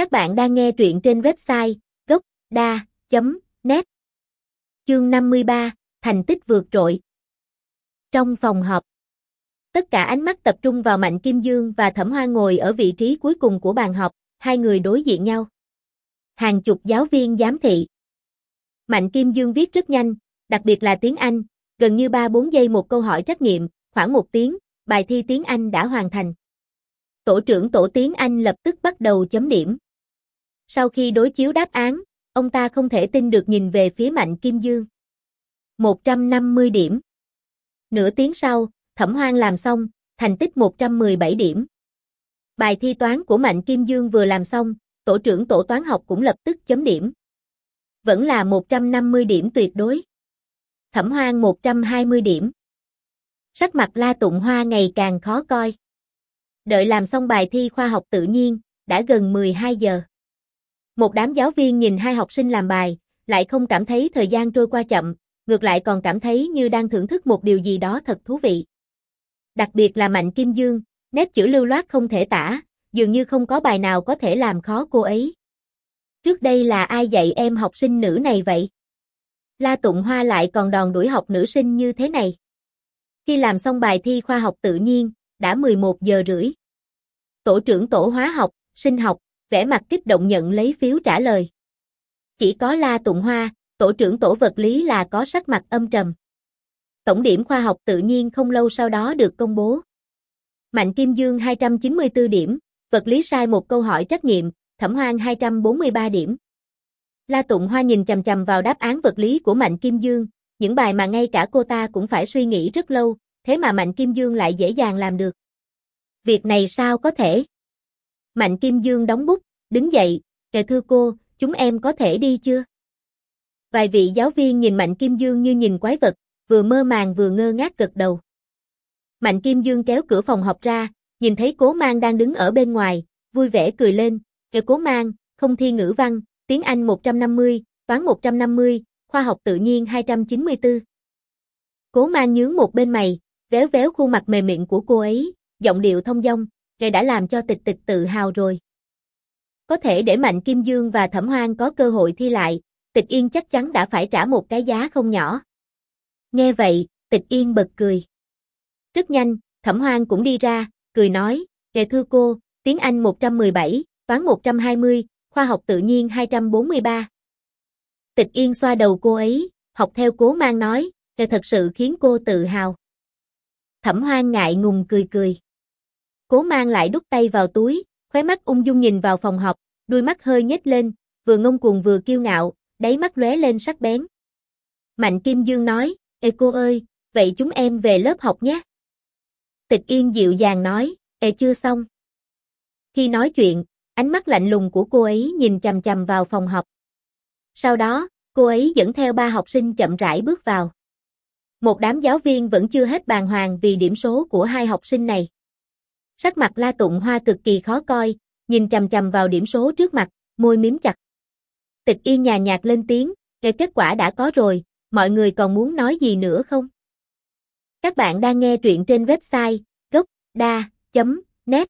Các bạn đang nghe truyện trên website gocda.net Chương 53, Thành tích vượt trội Trong phòng họp Tất cả ánh mắt tập trung vào Mạnh Kim Dương và Thẩm Hoa ngồi ở vị trí cuối cùng của bàn họp, hai người đối diện nhau. Hàng chục giáo viên giám thị. Mạnh Kim Dương viết rất nhanh, đặc biệt là tiếng Anh, gần như 3-4 giây một câu hỏi trắc nghiệm, khoảng một tiếng, bài thi tiếng Anh đã hoàn thành. Tổ trưởng tổ tiếng Anh lập tức bắt đầu chấm điểm. Sau khi đối chiếu đáp án, ông ta không thể tin được nhìn về phía Mạnh Kim Dương. 150 điểm. Nửa tiếng sau, Thẩm Hoang làm xong, thành tích 117 điểm. Bài thi toán của Mạnh Kim Dương vừa làm xong, tổ trưởng tổ toán học cũng lập tức chấm điểm. Vẫn là 150 điểm tuyệt đối. Thẩm Hoang 120 điểm. Sắc mặt La Tụng Hoa ngày càng khó coi. Đợi làm xong bài thi khoa học tự nhiên, đã gần 12 giờ. Một đám giáo viên nhìn hai học sinh làm bài, lại không cảm thấy thời gian trôi qua chậm, ngược lại còn cảm thấy như đang thưởng thức một điều gì đó thật thú vị. Đặc biệt là Mạnh Kim Dương, nét chữ lưu loát không thể tả, dường như không có bài nào có thể làm khó cô ấy. Trước đây là ai dạy em học sinh nữ này vậy? La Tụng Hoa lại còn đòn đuổi học nữ sinh như thế này. Khi làm xong bài thi khoa học tự nhiên, đã 11 giờ rưỡi. Tổ trưởng tổ hóa học, sinh học, vẻ mặt kích động nhận lấy phiếu trả lời. Chỉ có La Tụng Hoa, tổ trưởng tổ vật lý là có sắc mặt âm trầm. Tổng điểm khoa học tự nhiên không lâu sau đó được công bố. Mạnh Kim Dương 294 điểm, vật lý sai một câu hỏi trắc nghiệm, Thẩm Hoang 243 điểm. La Tụng Hoa nhìn chằm chằm vào đáp án vật lý của Mạnh Kim Dương, những bài mà ngay cả cô ta cũng phải suy nghĩ rất lâu, thế mà Mạnh Kim Dương lại dễ dàng làm được. Việc này sao có thể? Mạnh Kim Dương đóng bút, đứng dậy, kệ thưa cô, chúng em có thể đi chưa? Vài vị giáo viên nhìn Mạnh Kim Dương như nhìn quái vật, vừa mơ màng vừa ngơ ngác gật đầu. Mạnh Kim Dương kéo cửa phòng học ra, nhìn thấy cố mang đang đứng ở bên ngoài, vui vẻ cười lên, kêu cố mang, không thi ngữ văn, tiếng Anh 150, toán 150, khoa học tự nhiên 294. Cố mang nhướng một bên mày, véo véo khuôn mặt mềm miệng của cô ấy, giọng điệu thông dong, ngài đã làm cho tịch tịch tự hào rồi. Có thể để Mạnh Kim Dương và Thẩm Hoang có cơ hội thi lại, tịch yên chắc chắn đã phải trả một cái giá không nhỏ. Nghe vậy, tịch yên bật cười. Rất nhanh, Thẩm Hoang cũng đi ra, cười nói, kệ thư cô, tiếng Anh 117, toán 120, khoa học tự nhiên 243. Tịch yên xoa đầu cô ấy, học theo cố mang nói, kệ thật sự khiến cô tự hào. Thẩm Hoang ngại ngùng cười cười. Cố mang lại đút tay vào túi, khóe mắt ung dung nhìn vào phòng học, đuôi mắt hơi nhếch lên, vừa ngông cuồng vừa kiêu ngạo, đáy mắt lóe lên sắc bén. Mạnh Kim Dương nói, Ê cô ơi, vậy chúng em về lớp học nhé. Tịch Yên dịu dàng nói, Ê chưa xong. Khi nói chuyện, ánh mắt lạnh lùng của cô ấy nhìn chầm chầm vào phòng học. Sau đó, cô ấy dẫn theo ba học sinh chậm rãi bước vào. Một đám giáo viên vẫn chưa hết bàng hoàng vì điểm số của hai học sinh này. Sắc mặt La Tụng Hoa cực kỳ khó coi, nhìn chầm chầm vào điểm số trước mặt, môi miếm chặt. Tịch Yên nhà nhạt lên tiếng, cái kết quả đã có rồi, mọi người còn muốn nói gì nữa không? Các bạn đang nghe truyện trên website gocda.net